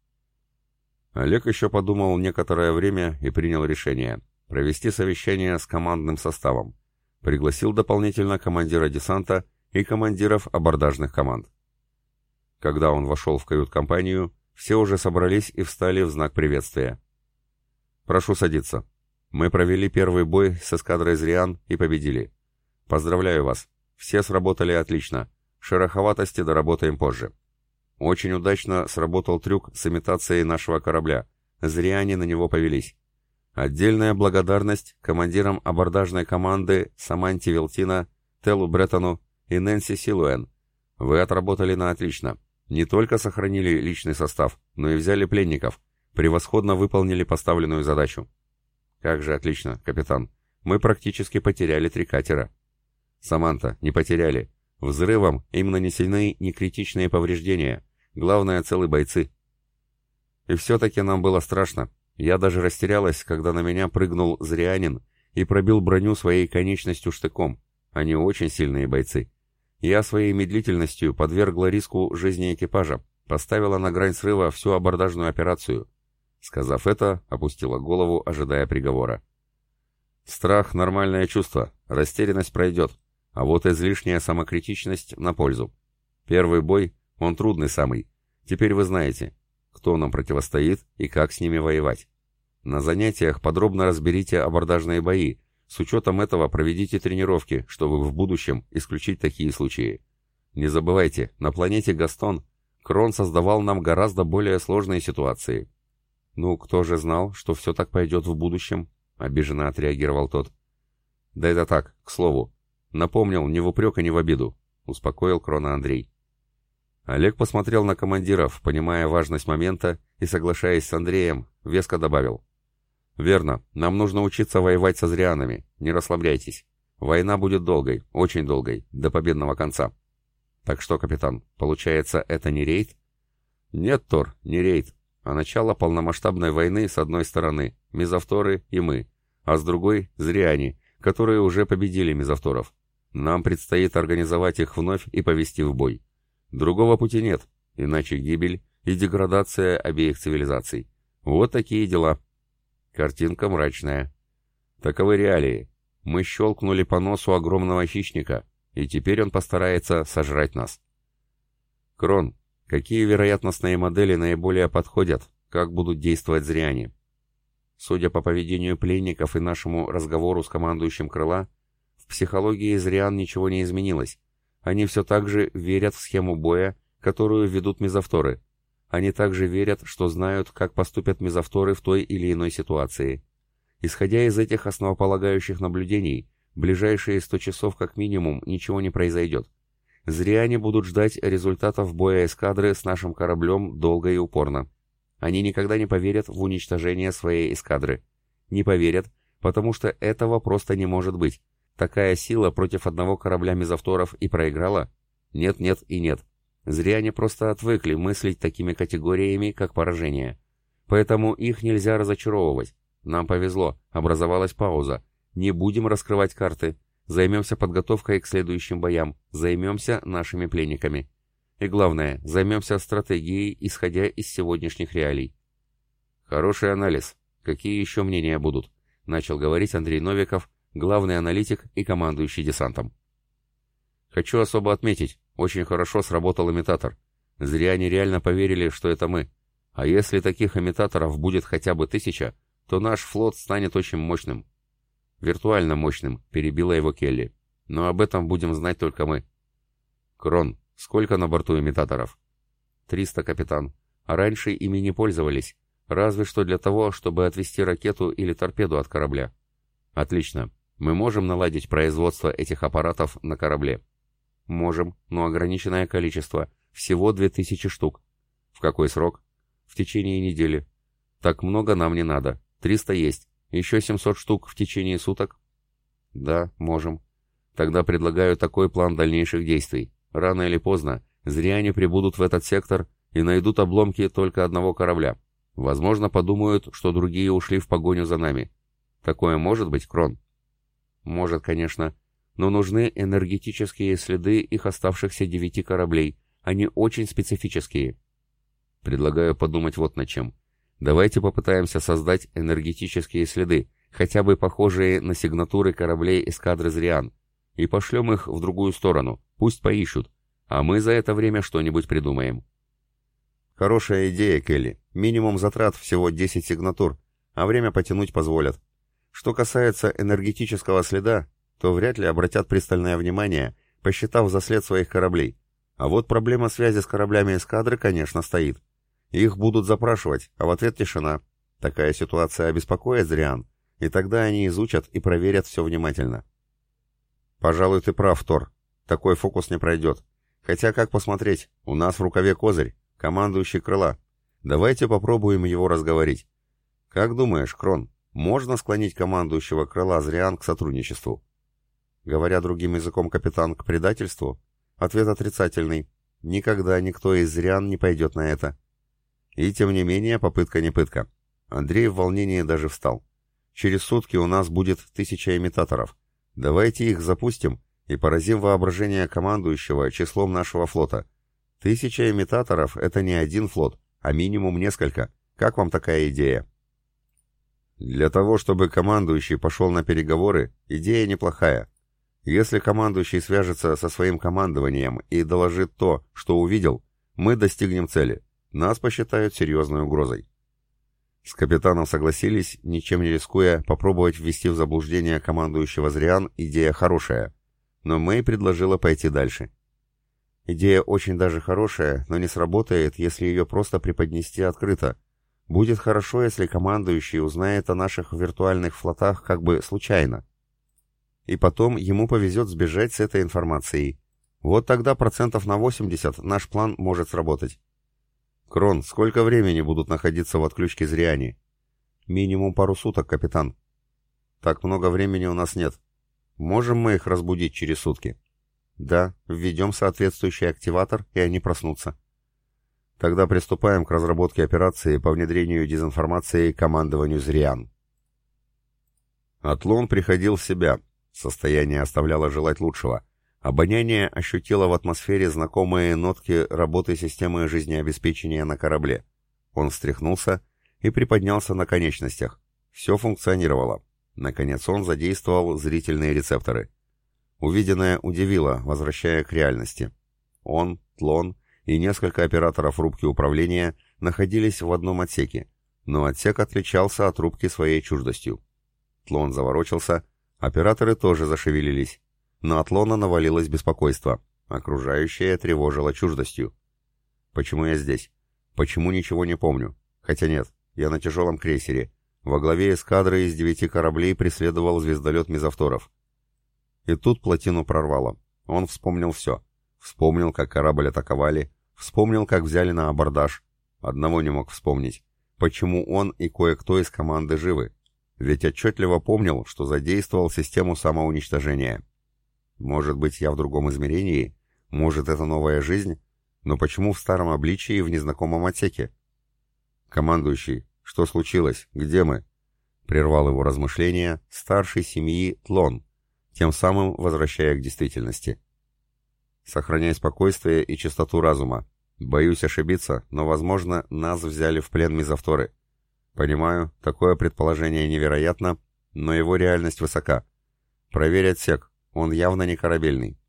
Олег еще подумал некоторое время и принял решение провести совещание с командным составом. Пригласил дополнительно командира десанта и командиров абордажных команд. Когда он вошел в кают-компанию, все уже собрались и встали в знак приветствия. «Прошу садиться», мы провели первый бой с эскадрой Зриан и победили. Поздравляю вас. Все сработали отлично. Шероховатости доработаем позже. Очень удачно сработал трюк с имитацией нашего корабля. Зриане на него повелись. Отдельная благодарность командирам абордажной команды Саманти Велтина, Телу Бреттону и Нэнси Силуэн. Вы отработали на отлично. Не только сохранили личный состав, но и взяли пленников. Превосходно выполнили поставленную задачу. Как же отлично, капитан. Мы практически потеряли три катера. Саманта, не потеряли. Взрывом им нанесены некритичные повреждения. Главное, целы бойцы. И все-таки нам было страшно. Я даже растерялась, когда на меня прыгнул Зрианин и пробил броню своей конечностью штыком. Они очень сильные бойцы. Я своей медлительностью подвергла риску жизни экипажа, поставила на грань срыва всю абордажную операцию. Сказав это, опустила голову, ожидая приговора. Страх — нормальное чувство, растерянность пройдет, а вот излишняя самокритичность на пользу. Первый бой, он трудный самый. Теперь вы знаете, кто нам противостоит и как с ними воевать. На занятиях подробно разберите абордажные бои, с учетом этого проведите тренировки, чтобы в будущем исключить такие случаи. Не забывайте, на планете Гастон Крон создавал нам гораздо более сложные ситуации. «Ну, кто же знал, что все так пойдет в будущем?» — обиженно отреагировал тот. «Да это так, к слову. Напомнил, ни в упрек и ни в обиду», — успокоил Крона Андрей. Олег посмотрел на командиров, понимая важность момента и, соглашаясь с Андреем, веско добавил. «Верно. Нам нужно учиться воевать со зрианами. Не расслабляйтесь. Война будет долгой, очень долгой, до победного конца». «Так что, капитан, получается, это не рейд?» «Нет, Тор, не рейд, а начало полномасштабной войны с одной стороны, мезовторы и мы, а с другой — зриане, которые уже победили мезовторов. Нам предстоит организовать их вновь и повести в бой. Другого пути нет, иначе гибель и деградация обеих цивилизаций. Вот такие дела». Картинка мрачная. Таковы реалии. Мы щелкнули по носу огромного хищника, и теперь он постарается сожрать нас. Крон, какие вероятностные модели наиболее подходят, как будут действовать зряне? Судя по поведению пленников и нашему разговору с командующим крыла, в психологии зрян ничего не изменилось. Они все так же верят в схему боя, которую ведут мезовторы, они также верят, что знают, как поступят мезовторы в той или иной ситуации. Исходя из этих основополагающих наблюдений, ближайшие 100 часов как минимум ничего не произойдет. Зря они будут ждать результатов боя эскадры с нашим кораблем долго и упорно. Они никогда не поверят в уничтожение своей эскадры. Не поверят, потому что этого просто не может быть. Такая сила против одного корабля мезовторов и проиграла? Нет, нет и нет. Зря они просто отвыкли мыслить такими категориями, как поражение. Поэтому их нельзя разочаровывать. Нам повезло, образовалась пауза. Не будем раскрывать карты. Займемся подготовкой к следующим боям. Займемся нашими пленниками. И главное, займемся стратегией, исходя из сегодняшних реалий. Хороший анализ. Какие еще мнения будут? Начал говорить Андрей Новиков, главный аналитик и командующий десантом. Хочу особо отметить, очень хорошо сработал имитатор. Зря они реально поверили, что это мы. А если таких имитаторов будет хотя бы тысяча, то наш флот станет очень мощным. Виртуально мощным, перебила его Келли. Но об этом будем знать только мы. Крон, сколько на борту имитаторов? Триста, капитан. А раньше ими не пользовались. Разве что для того, чтобы отвести ракету или торпеду от корабля. Отлично. Мы можем наладить производство этих аппаратов на корабле. Можем, но ограниченное количество. Всего 2000 штук. В какой срок? В течение недели. Так много нам не надо. 300 есть. Еще 700 штук в течение суток? Да, можем. Тогда предлагаю такой план дальнейших действий. Рано или поздно зря они прибудут в этот сектор и найдут обломки только одного корабля. Возможно, подумают, что другие ушли в погоню за нами. Такое может быть, Крон? Может, конечно но нужны энергетические следы их оставшихся девяти кораблей. Они очень специфические. Предлагаю подумать вот над чем. Давайте попытаемся создать энергетические следы, хотя бы похожие на сигнатуры кораблей эскадры Зриан, и пошлем их в другую сторону, пусть поищут, а мы за это время что-нибудь придумаем. Хорошая идея, Келли. Минимум затрат всего 10 сигнатур, а время потянуть позволят. Что касается энергетического следа, то вряд ли обратят пристальное внимание, посчитав за след своих кораблей. А вот проблема связи с кораблями эскадры, конечно, стоит. Их будут запрашивать, а в ответ тишина. Такая ситуация обеспокоит Зриан, и тогда они изучат и проверят все внимательно. Пожалуй, ты прав, Тор. Такой фокус не пройдет. Хотя, как посмотреть, у нас в рукаве козырь, командующий крыла. Давайте попробуем его разговорить. Как думаешь, Крон, можно склонить командующего крыла Зриан к сотрудничеству? Говоря другим языком капитан к предательству? Ответ отрицательный. Никогда никто из зрян не пойдет на это. И тем не менее, попытка не пытка. Андрей в волнении даже встал. Через сутки у нас будет тысяча имитаторов. Давайте их запустим и поразим воображение командующего числом нашего флота. Тысяча имитаторов — это не один флот, а минимум несколько. Как вам такая идея? Для того, чтобы командующий пошел на переговоры, идея неплохая. Если командующий свяжется со своим командованием и доложит то, что увидел, мы достигнем цели. Нас посчитают серьезной угрозой. С капитаном согласились, ничем не рискуя, попробовать ввести в заблуждение командующего Зриан идея хорошая, но Мэй предложила пойти дальше. Идея очень даже хорошая, но не сработает, если ее просто преподнести открыто. Будет хорошо, если командующий узнает о наших виртуальных флотах как бы случайно и потом ему повезет сбежать с этой информацией. Вот тогда процентов на 80 наш план может сработать. Крон, сколько времени будут находиться в отключке Зриани? Минимум пару суток, капитан. Так много времени у нас нет. Можем мы их разбудить через сутки? Да, введем соответствующий активатор, и они проснутся. Тогда приступаем к разработке операции по внедрению дезинформации командованию Зриан. Атлон приходил в себя. Состояние оставляло желать лучшего. Обоняние ощутило в атмосфере знакомые нотки работы системы жизнеобеспечения на корабле. Он встряхнулся и приподнялся на конечностях. Все функционировало. Наконец он задействовал зрительные рецепторы. Увиденное удивило, возвращая к реальности. Он, Тлон и несколько операторов рубки управления находились в одном отсеке, но отсек отличался от рубки своей чуждостью. Тлон заворочился, операторы тоже зашевелились. На Атлона навалилось беспокойство. Окружающее тревожило чуждостью. Почему я здесь? Почему ничего не помню? Хотя нет, я на тяжелом крейсере. Во главе эскадры из девяти кораблей преследовал звездолет Мизавторов. И тут плотину прорвало. Он вспомнил все. Вспомнил, как корабль атаковали. Вспомнил, как взяли на абордаж. Одного не мог вспомнить. Почему он и кое-кто из команды живы? Ведь отчетливо помнил, что задействовал систему самоуничтожения. Может быть, я в другом измерении? Может, это новая жизнь? Но почему в старом обличии и в незнакомом отсеке? Командующий, что случилось? Где мы? Прервал его размышления старший семьи Тлон, тем самым возвращая к действительности. Сохраняй спокойствие и чистоту разума. Боюсь ошибиться, но, возможно, нас взяли в плен мизавторы. Понимаю, такое предположение невероятно, но его реальность высока. Проверь отсек, он явно не корабельный.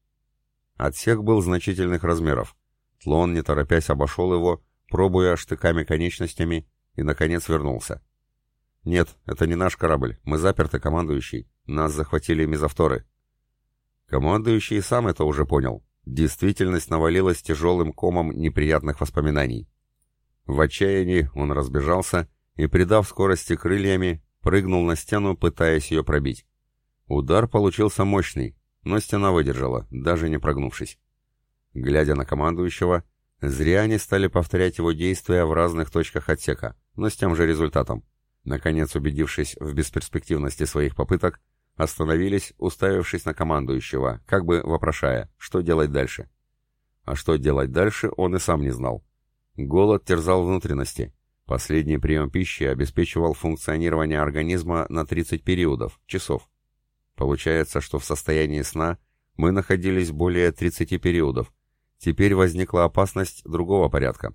Отсек был значительных размеров. Тлон, не торопясь, обошел его, пробуя штыками конечностями, и, наконец, вернулся. «Нет, это не наш корабль. Мы заперты, командующий. Нас захватили мизавторы». Командующий сам это уже понял. Действительность навалилась тяжелым комом неприятных воспоминаний. В отчаянии он разбежался и, придав скорости крыльями, прыгнул на стену, пытаясь ее пробить. Удар получился мощный, но стена выдержала, даже не прогнувшись. Глядя на командующего, зря они стали повторять его действия в разных точках отсека, но с тем же результатом. Наконец, убедившись в бесперспективности своих попыток, остановились, уставившись на командующего, как бы вопрошая, что делать дальше. А что делать дальше, он и сам не знал. Голод терзал внутренности. Последний прием пищи обеспечивал функционирование организма на 30 периодов, часов. Получается, что в состоянии сна мы находились более 30 периодов. Теперь возникла опасность другого порядка.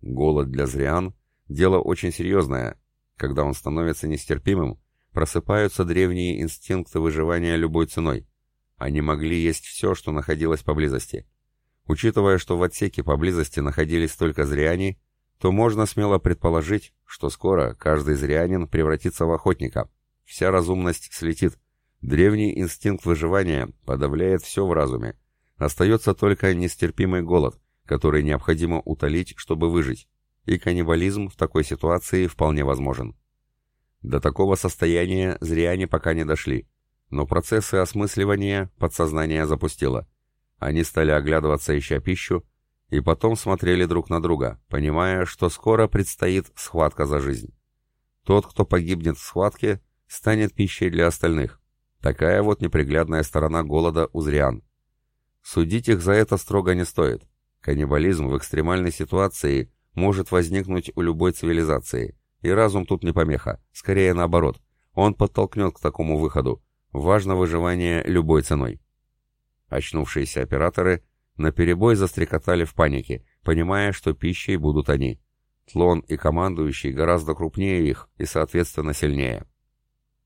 Голод для зриан – дело очень серьезное. Когда он становится нестерпимым, просыпаются древние инстинкты выживания любой ценой. Они могли есть все, что находилось поблизости. Учитывая, что в отсеке поблизости находились только зряне, то можно смело предположить, что скоро каждый зрянин превратится в охотника. Вся разумность слетит. Древний инстинкт выживания подавляет все в разуме. Остается только нестерпимый голод, который необходимо утолить, чтобы выжить. И каннибализм в такой ситуации вполне возможен. До такого состояния зряне пока не дошли, но процессы осмысливания подсознание запустило. Они стали оглядываться, ища пищу, и потом смотрели друг на друга, понимая, что скоро предстоит схватка за жизнь. Тот, кто погибнет в схватке, станет пищей для остальных. Такая вот неприглядная сторона голода у зриан. Судить их за это строго не стоит. Каннибализм в экстремальной ситуации может возникнуть у любой цивилизации, и разум тут не помеха, скорее наоборот. Он подтолкнет к такому выходу. Важно выживание любой ценой. Очнувшиеся операторы – на перебой застрекотали в панике, понимая, что пищей будут они. Тлон и командующий гораздо крупнее их и, соответственно, сильнее.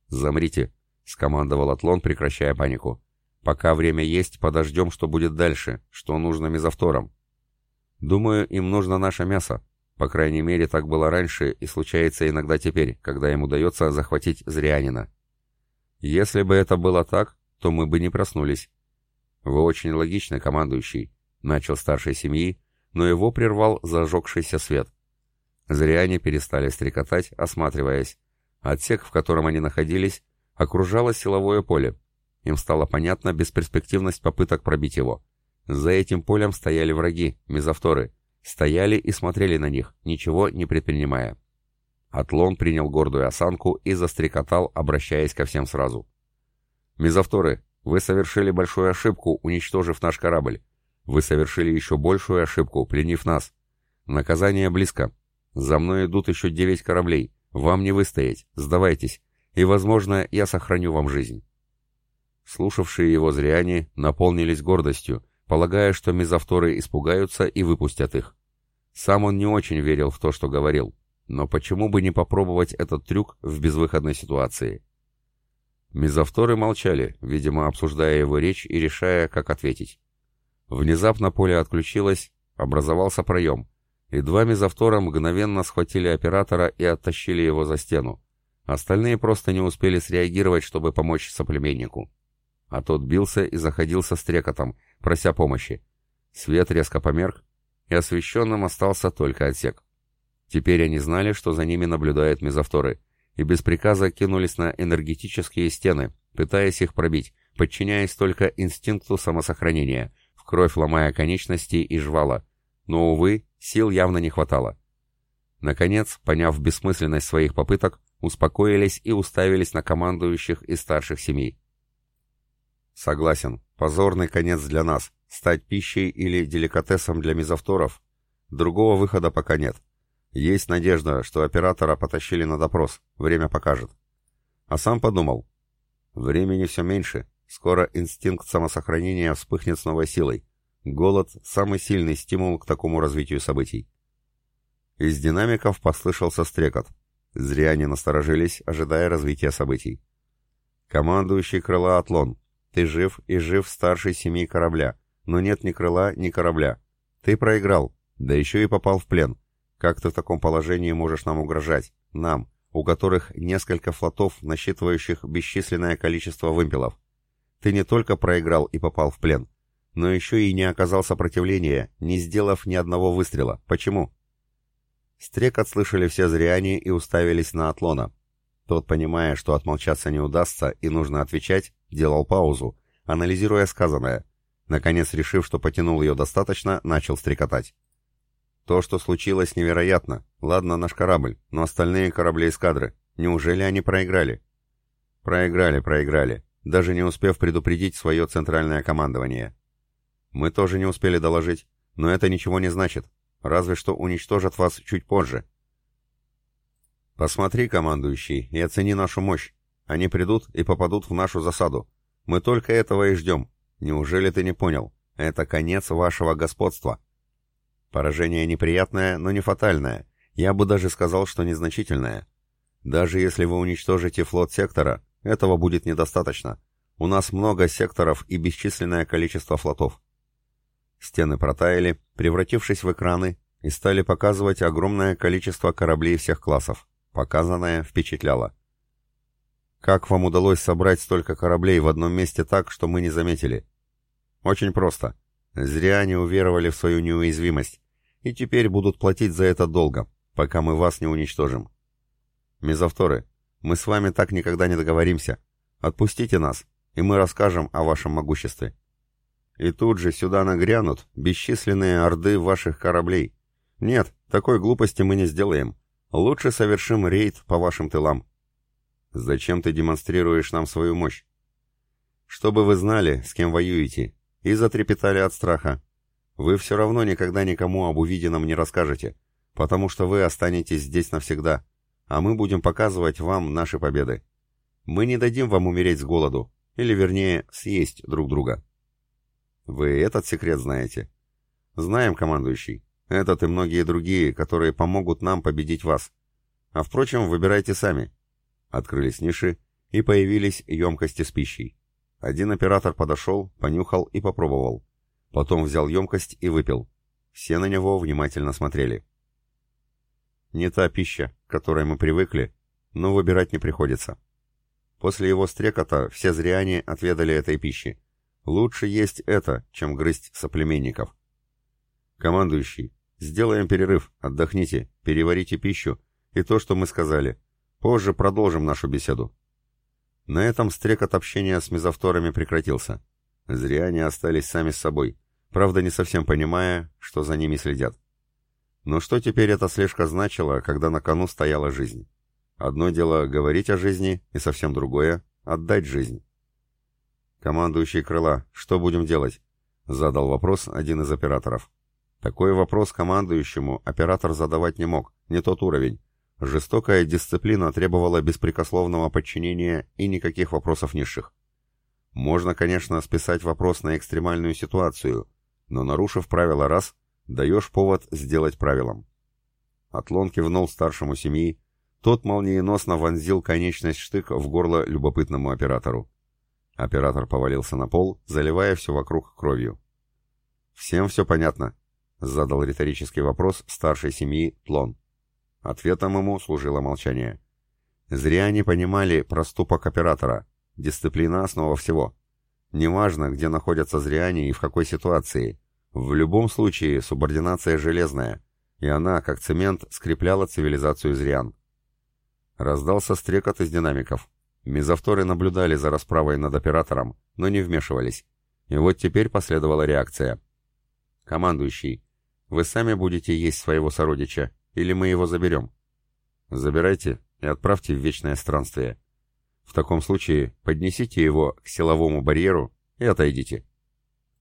«Замрите», — скомандовал Атлон, прекращая панику. «Пока время есть, подождем, что будет дальше, что нужно мезовторам. Думаю, им нужно наше мясо. По крайней мере, так было раньше и случается иногда теперь, когда им удается захватить зрянина. Если бы это было так, то мы бы не проснулись. «Вы очень логичный, командующий», — начал старшей семьи, но его прервал зажегшийся свет. Зря они перестали стрекотать, осматриваясь. Отсек, в котором они находились, окружало силовое поле. Им стало понятна бесперспективность попыток пробить его. За этим полем стояли враги, мезовторы. Стояли и смотрели на них, ничего не предпринимая. Атлон принял гордую осанку и застрекотал, обращаясь ко всем сразу. «Мезовторы, вы совершили большую ошибку, уничтожив наш корабль. Вы совершили еще большую ошибку, пленив нас. Наказание близко. За мной идут еще девять кораблей. Вам не выстоять. Сдавайтесь. И, возможно, я сохраню вам жизнь». Слушавшие его зряне наполнились гордостью, полагая, что мезовторы испугаются и выпустят их. Сам он не очень верил в то, что говорил, но почему бы не попробовать этот трюк в безвыходной ситуации? Мезовторы молчали, видимо, обсуждая его речь и решая, как ответить. Внезапно поле отключилось, образовался проем, и два мезовтора мгновенно схватили оператора и оттащили его за стену. Остальные просто не успели среагировать, чтобы помочь соплеменнику. А тот бился и заходился с трекотом, прося помощи. Свет резко померк, и освещенным остался только отсек. Теперь они знали, что за ними наблюдают мезовторы, и без приказа кинулись на энергетические стены, пытаясь их пробить, подчиняясь только инстинкту самосохранения, в кровь ломая конечности и жвала. Но, увы, сил явно не хватало. Наконец, поняв бессмысленность своих попыток, успокоились и уставились на командующих и старших семей. «Согласен, позорный конец для нас, стать пищей или деликатесом для мезовторов. Другого выхода пока нет. Есть надежда, что оператора потащили на допрос, время покажет. А сам подумал, времени все меньше, скоро инстинкт самосохранения вспыхнет с новой силой. Голод – самый сильный стимул к такому развитию событий. Из динамиков послышался стрекот. Зря они насторожились, ожидая развития событий. «Командующий крыла Атлон, ты жив и жив старший семьи корабля, но нет ни крыла, ни корабля. Ты проиграл, да еще и попал в плен. Как ты в таком положении можешь нам угрожать? Нам, у которых несколько флотов, насчитывающих бесчисленное количество вымпелов. Ты не только проиграл и попал в плен, но еще и не оказал сопротивления, не сделав ни одного выстрела. Почему? Стрек отслышали все зряне и уставились на Атлона. Тот, понимая, что отмолчаться не удастся и нужно отвечать, делал паузу, анализируя сказанное. Наконец, решив, что потянул ее достаточно, начал стрекотать. То, что случилось, невероятно. Ладно, наш корабль, но остальные корабли эскадры. Неужели они проиграли? Проиграли, проиграли, даже не успев предупредить свое центральное командование. Мы тоже не успели доложить, но это ничего не значит. Разве что уничтожат вас чуть позже. Посмотри, командующий, и оцени нашу мощь. Они придут и попадут в нашу засаду. Мы только этого и ждем. Неужели ты не понял? Это конец вашего господства. Поражение неприятное, но не фатальное. Я бы даже сказал, что незначительное. Даже если вы уничтожите флот сектора, этого будет недостаточно. У нас много секторов и бесчисленное количество флотов. Стены протаяли, превратившись в экраны, и стали показывать огромное количество кораблей всех классов. Показанное впечатляло. Как вам удалось собрать столько кораблей в одном месте так, что мы не заметили? Очень просто. Зря они уверовали в свою неуязвимость, и теперь будут платить за это долго, пока мы вас не уничтожим. Мезовторы, мы с вами так никогда не договоримся. Отпустите нас, и мы расскажем о вашем могуществе. И тут же сюда нагрянут бесчисленные орды ваших кораблей. Нет, такой глупости мы не сделаем. Лучше совершим рейд по вашим тылам. Зачем ты демонстрируешь нам свою мощь? Чтобы вы знали, с кем воюете, и затрепетали от страха. Вы все равно никогда никому об увиденном не расскажете, потому что вы останетесь здесь навсегда, а мы будем показывать вам наши победы. Мы не дадим вам умереть с голоду, или вернее, съесть друг друга. Вы этот секрет знаете? Знаем, командующий. Этот и многие другие, которые помогут нам победить вас. А впрочем, выбирайте сами. Открылись ниши, и появились емкости с пищей. Один оператор подошел, понюхал и попробовал. Потом взял емкость и выпил. Все на него внимательно смотрели. Не та пища, к которой мы привыкли, но выбирать не приходится. После его стрекота все зряне отведали этой пищи. Лучше есть это, чем грызть соплеменников. Командующий, сделаем перерыв, отдохните, переварите пищу и то, что мы сказали. Позже продолжим нашу беседу. На этом стрекот общения с мезовторами прекратился. Зря они остались сами с собой, правда не совсем понимая, что за ними следят. Но что теперь эта слежка значила, когда на кону стояла жизнь? Одно дело говорить о жизни, и совсем другое — отдать жизнь. «Командующий крыла, что будем делать?» — задал вопрос один из операторов. Такой вопрос командующему оператор задавать не мог, не тот уровень. Жестокая дисциплина требовала беспрекословного подчинения и никаких вопросов низших. Можно, конечно, списать вопрос на экстремальную ситуацию, но нарушив правило раз, даешь повод сделать правилом. Атлон кивнул старшему семьи, тот молниеносно вонзил конечность штыка в горло любопытному оператору. Оператор повалился на пол, заливая все вокруг кровью. «Всем все понятно?» — задал риторический вопрос старшей семьи Тлон. Ответом ему служило молчание. Зря они понимали проступок оператора. Дисциплина — основа всего. Неважно, где находятся зряне и в какой ситуации. В любом случае субординация железная, и она, как цемент, скрепляла цивилизацию зрян. Раздался стрекот из динамиков. Мезовторы наблюдали за расправой над оператором, но не вмешивались. И вот теперь последовала реакция. «Командующий, вы сами будете есть своего сородича, или мы его заберем?» «Забирайте и отправьте в вечное странствие. В таком случае поднесите его к силовому барьеру и отойдите».